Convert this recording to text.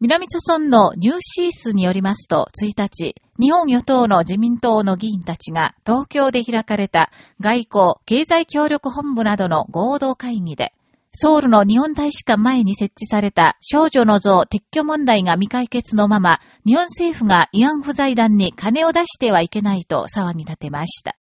南朝村のニューシースによりますと、1日、日本与党の自民党の議員たちが東京で開かれた外交、経済協力本部などの合同会議で、ソウルの日本大使館前に設置された少女の像撤去問題が未解決のまま、日本政府が慰安婦財団に金を出してはいけないと騒ぎ立てました。